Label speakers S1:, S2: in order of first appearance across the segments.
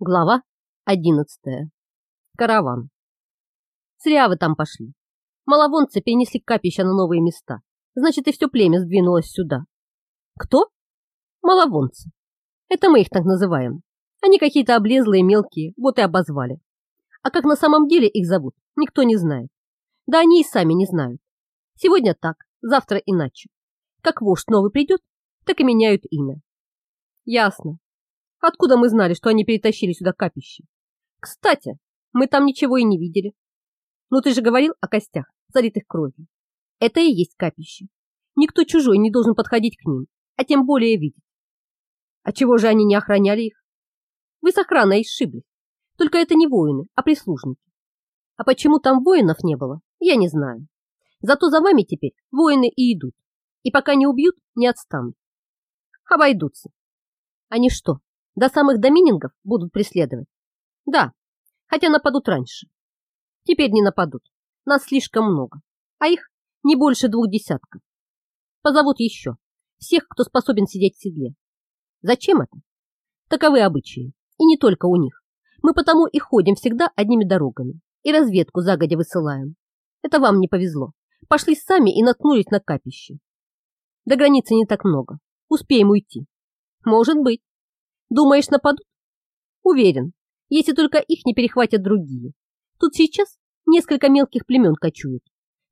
S1: Глава одиннадцатая. Караван. Зря вы там пошли. Маловонцы перенесли капища на новые места. Значит, и все племя сдвинулось сюда. Кто? Маловонцы. Это мы их так называем. Они какие-то облезлые, мелкие, вот и обозвали. А как на самом деле их зовут, никто не знает. Да они и сами не знают. Сегодня так, завтра иначе. Как вождь новый придет, так и меняют имя. Ясно. Откуда мы знали, что они перетащили сюда капище? Кстати, мы там ничего и не видели. Ну ты же говорил о костях, залитых кровью. Это и есть капище. Никто чужой не должен подходить к ним, а тем более видеть. А чего же они не охраняли их? Вы с охраной исшиблись. Только это не воины, а прислужники. А почему там воинов не было, я не знаю. Зато за вами теперь воины и идут. И пока не убьют, не отстанут. Обойдутся. Они что, до самых доминингов будут преследовать? Да, хотя нападут раньше. Теперь не нападут. Нас слишком много, а их не больше двух десятков. Позовут еще. Всех, кто способен сидеть в седле. Зачем это? Таковы обычаи. И не только у них. Мы потому и ходим всегда одними дорогами. И разведку загодя высылаем. Это вам не повезло. Пошли сами и наткнулись на капище. До границы не так много. Успеем уйти. Может быть. Думаешь, нападут? Уверен, если только их не перехватят другие. Тут сейчас несколько мелких племен кочуют.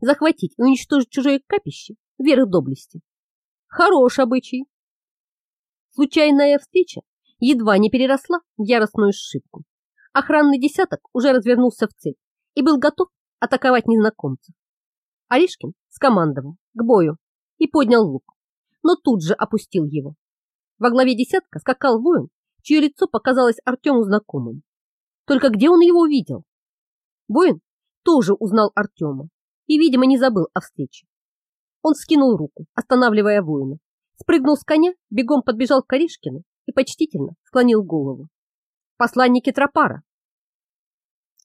S1: Захватить и уничтожить чужое капище – верх доблести. Хорош обычай. Случайная встреча едва не переросла в яростную сшибку. Охранный десяток уже развернулся в цель и был готов атаковать незнакомцев. Аришкин скомандовал к бою и поднял лук, но тут же опустил его, во главе десятка скакал воин, чье лицо показалось Артему знакомым. Только где он его видел? Воин тоже узнал Артема и, видимо, не забыл о встрече. Он скинул руку, останавливая воина, спрыгнул с коня, бегом подбежал к Коришкину и почтительно склонил голову. Посланники Тропара.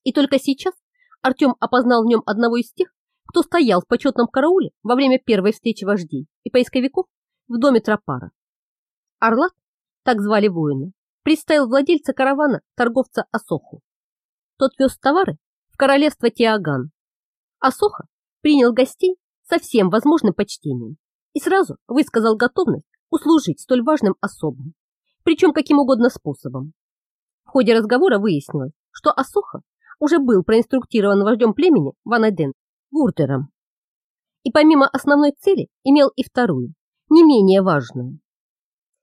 S1: И только сейчас Артем опознал в нем одного из тех, кто стоял в почетном карауле во время первой встречи вождей и поисковиков в доме Тропара. Орлат, так звали воина, приставил владельца каравана торговца Асоху. Тот вез товары в королевство Тиаган. Асоха принял гостей со всем возможным почтением и сразу высказал готовность услужить столь важным особам, причем каким угодно способом. В ходе разговора выяснилось, что Асоха уже был проинструктирован вождем племени Ванаден Вуртером. И помимо основной цели имел и вторую, не менее важную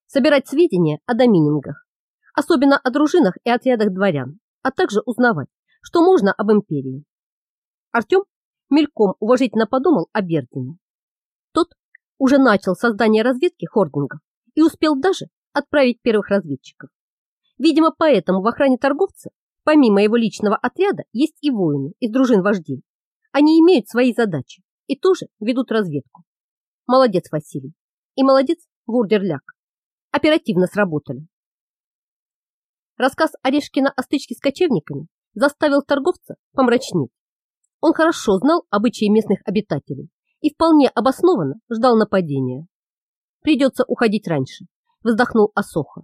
S1: собирать сведения о доминингах, особенно о дружинах и отрядах дворян, а также узнавать, что можно об империи. Артем мельком уважительно подумал о Бердине. Тот уже начал создание разведки хордингов и успел даже отправить первых разведчиков. Видимо, поэтому в охране торговца, помимо его личного отряда, есть и воины из дружин вождей. Они имеют свои задачи и тоже ведут разведку. Молодец, Василий. И молодец, Вурдерляк оперативно сработали. Рассказ Орешкина о стычке с кочевниками заставил торговца помрачнеть. Он хорошо знал обычаи местных обитателей и вполне обоснованно ждал нападения. Придется уходить раньше, вздохнул Осоха.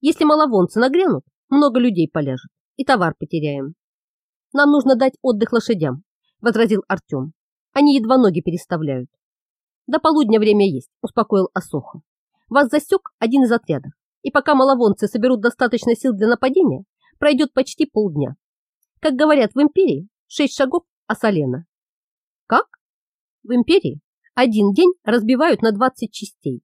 S1: Если маловонцы нагрянут, много людей поляжет и товар потеряем. Нам нужно дать отдых лошадям, возразил Артем. Они едва ноги переставляют. До полудня время есть, успокоил Осоха. Вас засек один из отрядов, и пока маловонцы соберут достаточно сил для нападения, пройдет почти полдня. Как говорят в империи, шесть шагов Асалена. Как? В империи один день разбивают на 20 частей.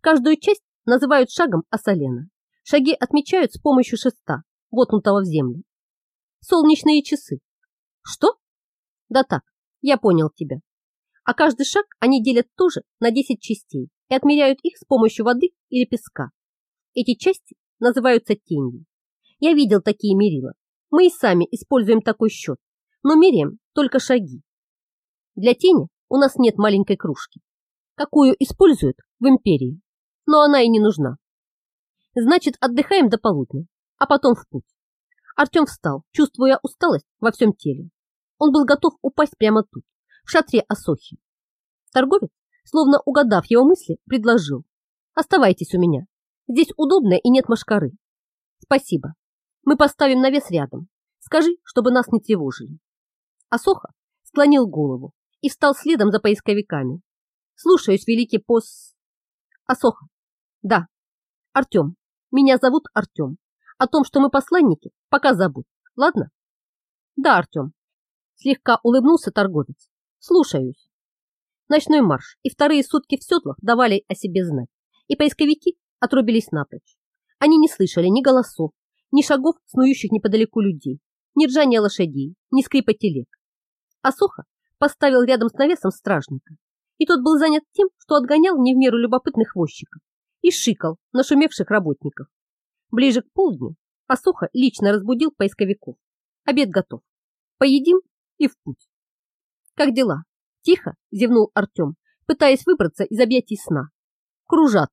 S1: Каждую часть называют шагом Асалена. Шаги отмечают с помощью шеста, воткнутого в землю. Солнечные часы. Что? Да так, я понял тебя. А каждый шаг они делят тоже на 10 частей и отмеряют их с помощью воды или песка. Эти части называются тенью. Я видел такие мерила. Мы и сами используем такой счет, но меряем только шаги. Для тени у нас нет маленькой кружки, какую используют в империи, но она и не нужна. Значит, отдыхаем до полудня, а потом в путь. Артем встал, чувствуя усталость во всем теле. Он был готов упасть прямо тут, в шатре Асохи. Торговец словно угадав его мысли, предложил. «Оставайтесь у меня. Здесь удобно и нет машкары». «Спасибо. Мы поставим навес рядом. Скажи, чтобы нас не тревожили. Асоха склонил голову и встал следом за поисковиками. Слушаюсь, великий пос... Асоха. Да. Артем. Меня зовут Артем. О том, что мы посланники, пока забудь. Ладно? Да, Артем. Слегка улыбнулся торговец. Слушаюсь. Ночной марш и вторые сутки в седлах давали о себе знать, и поисковики отрубились напрочь. Они не слышали ни голосов, ни шагов снующих неподалеку людей, ни ржания лошадей, ни скрипа телег. А Соха поставил рядом с навесом стражника, и тот был занят тем, что отгонял не в меру любопытных возчиков и шикал нашумевших работников. Ближе к полдню Асоха лично разбудил поисковиков. Обед готов. Поедим и в путь. Как дела? Тихо зевнул Артем, пытаясь выбраться из объятий сна. Кружат.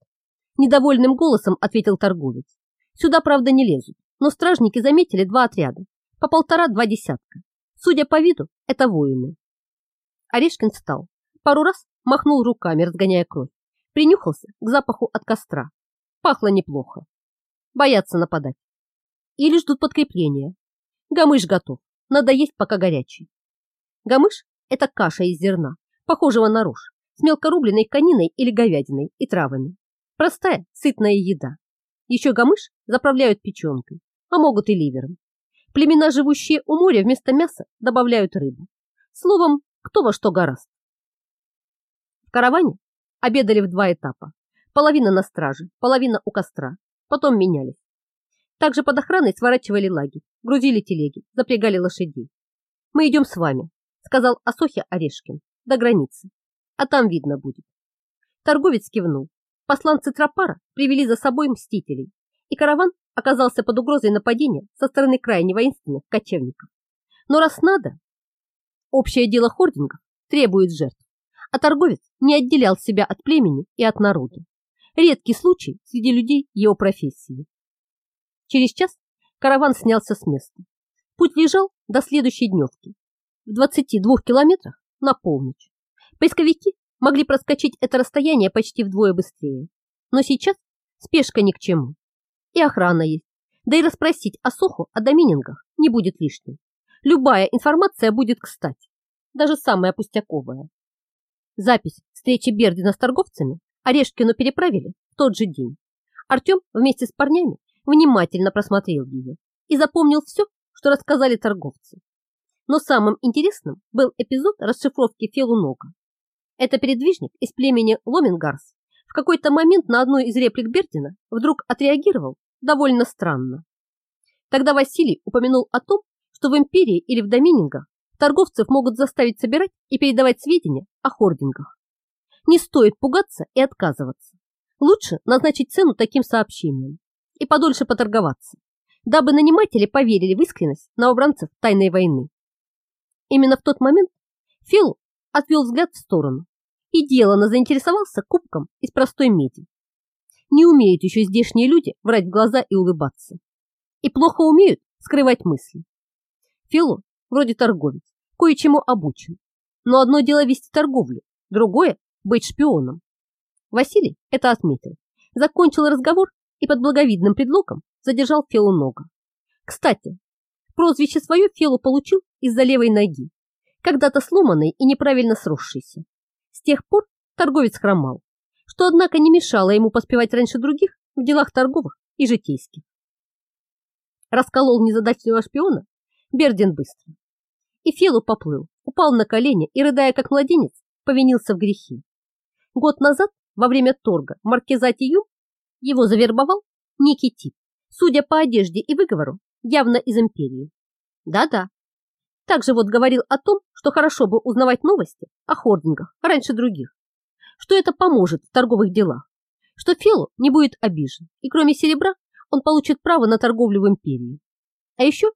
S1: Недовольным голосом ответил торговец. Сюда, правда, не лезут, но стражники заметили два отряда, по полтора-два десятка. Судя по виду, это воины. Орешкин встал, пару раз махнул руками, разгоняя кровь, принюхался к запаху от костра. Пахло неплохо. Боятся нападать. Или ждут подкрепления. Гамыш готов, надо есть пока горячий. Гамыш – это каша из зерна, похожего на рожь, с мелкорубленной кониной или говядиной и травами. Простая, сытная еда. Еще гамыш заправляют печенкой, а могут и ливером. Племена, живущие у моря, вместо мяса добавляют рыбу. Словом, кто во что гораст. В караване обедали в два этапа. Половина на страже, половина у костра. Потом менялись. Также под охраной сворачивали лаги, грузили телеги, запрягали лошадей. «Мы идем с вами», — сказал Асохе Орешкин, — «до границы. А там видно будет». Торговец кивнул. Посланцы Тропара привели за собой мстителей, и караван оказался под угрозой нападения со стороны крайне воинственных кочевников. Но раз надо, общее дело хордингов требует жертв, а торговец не отделял себя от племени и от народа. Редкий случай среди людей его профессии. Через час караван снялся с места. Путь лежал до следующей дневки. В 22 километрах на полночь. Поисковики могли проскочить это расстояние почти вдвое быстрее. Но сейчас спешка ни к чему. И охрана есть. Да и расспросить о Соху о доминингах не будет лишним. Любая информация будет кстати. Даже самая пустяковая. Запись встречи Бердина с торговцами Орешкину переправили в тот же день. Артем вместе с парнями внимательно просмотрел ее и запомнил все, что рассказали торговцы. Но самым интересным был эпизод расшифровки Фелунога. Это передвижник из племени Ломингарс в какой-то момент на одну из реплик Бердина вдруг отреагировал довольно странно. Тогда Василий упомянул о том, что в империи или в доминингах торговцев могут заставить собирать и передавать сведения о хордингах. Не стоит пугаться и отказываться. Лучше назначить цену таким сообщениям и подольше поторговаться, дабы наниматели поверили в искренность новобранцев тайной войны. Именно в тот момент Фил отвел взгляд в сторону и делано заинтересовался кубком из простой меди. Не умеют еще здешние люди врать в глаза и улыбаться. И плохо умеют скрывать мысли. Фило вроде торговец, кое-чему обучен. Но одно дело вести торговлю, другое – быть шпионом. Василий это отметил, закончил разговор и под благовидным предлогом задержал Фелу нога. Кстати, прозвище свое Фелу получил из-за левой ноги, когда-то сломанной и неправильно сросшейся. С тех пор торговец хромал, что, однако, не мешало ему поспевать раньше других в делах торговых и житейских. Расколол незадачливого шпиона Бердин быстро. И Фелу поплыл, упал на колени и, рыдая как младенец, повинился в грехе. Год назад, во время торга Юм, его завербовал некий тип, судя по одежде и выговору, явно из империи. Да-да. Также вот говорил о том, что хорошо бы узнавать новости о хордингах раньше других, что это поможет в торговых делах, что Фелу не будет обижен, и кроме серебра он получит право на торговлю в империи. А еще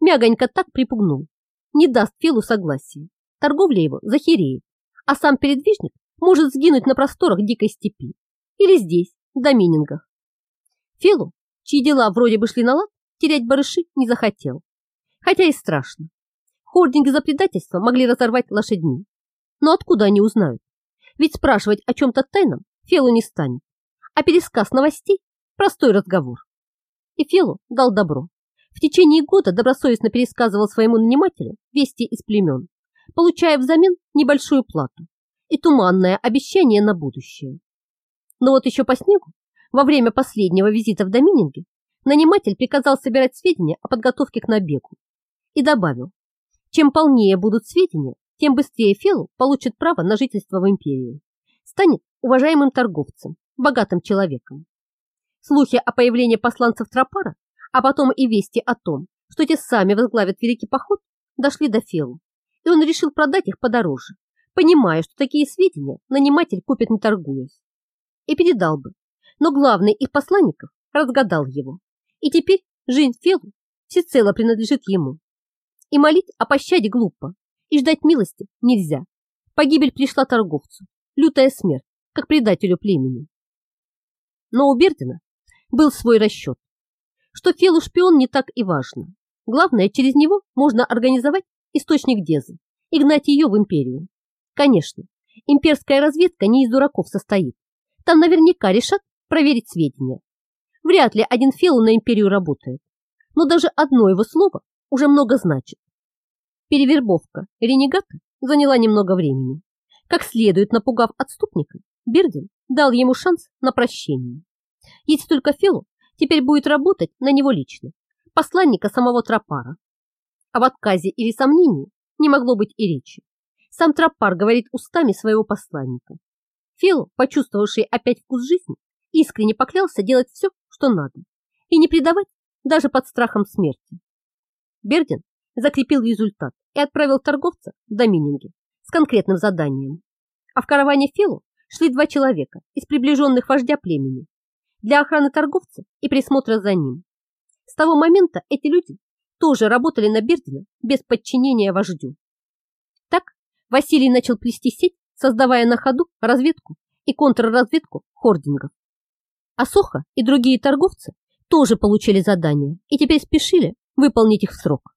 S1: мягонько так припугнул, не даст Фелу согласия, торговля его захереет, а сам передвижник может сгинуть на просторах дикой степи или здесь, в доминингах. Фелу, чьи дела вроде бы шли на лад, терять барыши не захотел, хотя и страшно. Хординги за предательство могли разорвать лошадьми. Но откуда они узнают? Ведь спрашивать о чем-то тайном Фелу не станет, а пересказ новостей – простой разговор. И Фелу дал добро. В течение года добросовестно пересказывал своему нанимателю вести из племен, получая взамен небольшую плату и туманное обещание на будущее. Но вот еще по снегу, во время последнего визита в Домининге, наниматель приказал собирать сведения о подготовке к набегу и добавил, чем полнее будут сведения, тем быстрее Фелу получит право на жительство в империи, станет уважаемым торговцем, богатым человеком. Слухи о появлении посланцев Тропара а потом и вести о том, что те сами возглавят великий поход, дошли до Фелу, и он решил продать их подороже, понимая, что такие сведения наниматель купит не торгуясь. И передал бы, но главный из посланников разгадал его, и теперь жизнь Фелу всецело принадлежит ему. И молить о пощаде глупо, и ждать милости нельзя. Погибель пришла торговцу, лютая смерть, как предателю племени. Но у Бердина был свой расчет что Фелу шпион не так и важно. Главное, через него можно организовать источник Дезы и гнать ее в империю. Конечно, имперская разведка не из дураков состоит. Там наверняка решат проверить сведения. Вряд ли один Фелу на империю работает. Но даже одно его слово уже много значит. Перевербовка ренегата заняла немного времени. Как следует напугав отступника, Бердин дал ему шанс на прощение. Если только Фелу теперь будет работать на него лично, посланника самого Тропара. А в отказе или сомнении не могло быть и речи. Сам Тропар говорит устами своего посланника. Фил, почувствовавший опять вкус жизни, искренне поклялся делать все, что надо, и не предавать даже под страхом смерти. Бердин закрепил результат и отправил торговца в Домининге с конкретным заданием. А в караване Филу шли два человека из приближенных вождя племени для охраны торговца и присмотра за ним. С того момента эти люди тоже работали на Бердина без подчинения вождю. Так Василий начал плести сеть, создавая на ходу разведку и контрразведку хордингов. А Соха и другие торговцы тоже получили задания и теперь спешили выполнить их в срок.